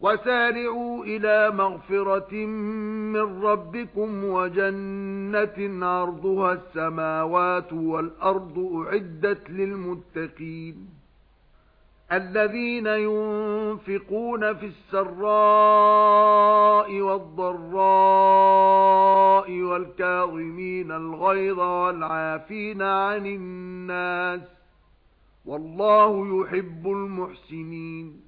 وَسَارِعُوا إِلَى مَغْفِرَةٍ مِنْ رَبِّكُمْ وَجَنَّةٍ عَرْضُهَا السَّمَاوَاتُ وَالْأَرْضُ أُعِدَّتْ لِلْمُتَّقِينَ. الَّذِينَ يُنْفِقُونَ فِي السَّرَّاءِ وَالضَّرَّاءِ وَالْكَاظِمِينَ الْغَيْظَ وَالْعَافِينَ عَنِ النَّاسِ وَاللَّهُ يُحِبُّ الْمُحْسِنِينَ.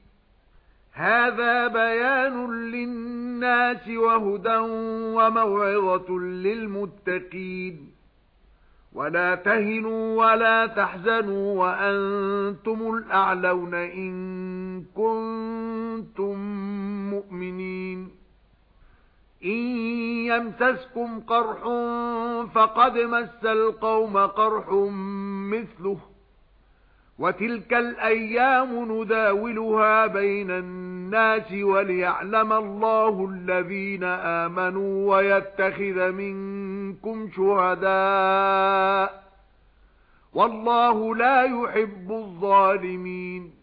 هَذَا بَيَانٌ لِلنَّاسِ وَهُدًى وَمَوْعِظَةٌ لِلْمُتَّقِينَ. وَلَا تَهِنُوا وَلَا تَحْزَنُوا وَأَنْتُمُ الْأَعْلَوْنَ إِن كُنتُم مُّؤْمِنِينَ. إِن يَمْسَسْكُمْ قَرْحٌ فَقَدْ مَسَّ الْقَوْمَ قَرْحٌ مِثْلُهُ. وَتِلْكَ الْأَيَّامُ نُدَاوِلُهَا بَيْنَ النَّاسِ وَلِيَعْلَمَ اللَّهُ الَّذِينَ آمَنُوا وَيَتَّخِذَ مِنكُمْ شُهَدَاءَ. وَاللَّهُ لَا يُحِبُّ الظَّالِمِينَ.